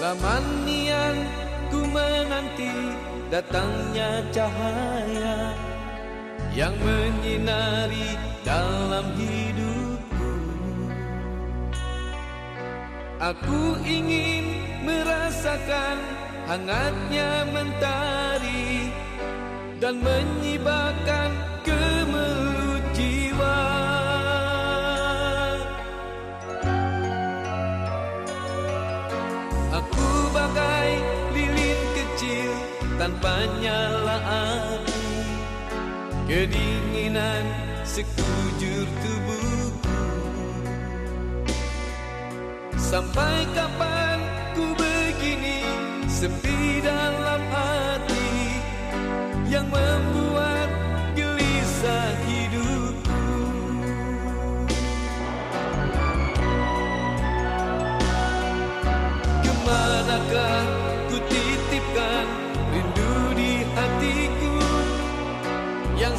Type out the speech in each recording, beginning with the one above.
Laman ku menanti datangnya cahaya Yang menyinari dalam hidupku. Aku ingin merasakan hangatnya mentari Dan menyibakkan tanpa nyala api Kedinginan sekujur tubuhku. Sampai kapan ku begini sepi dalam hati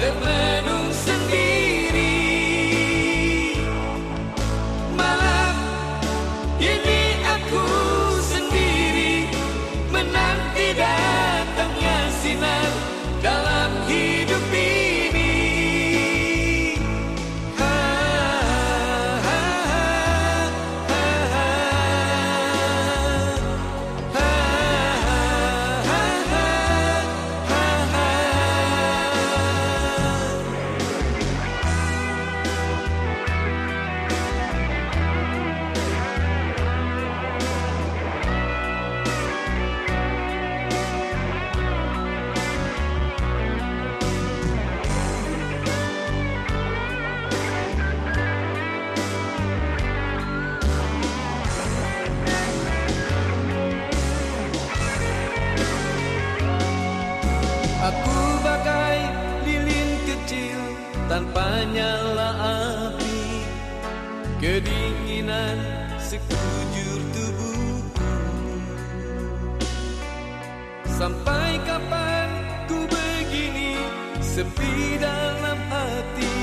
Then tanpa nyala api. Kedinginan sekujur tubuhku. Sampai kapan ku begini sepi dalam hati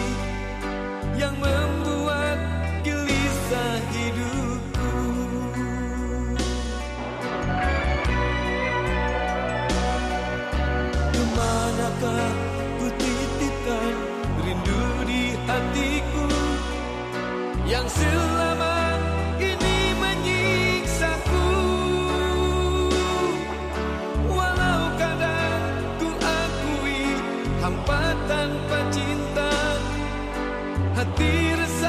Yang membuat gelisah hidupku? Ke manakah Yang selama ini menyiksaku. Walau kadang ku akui hampa tanpa cinta Hati resah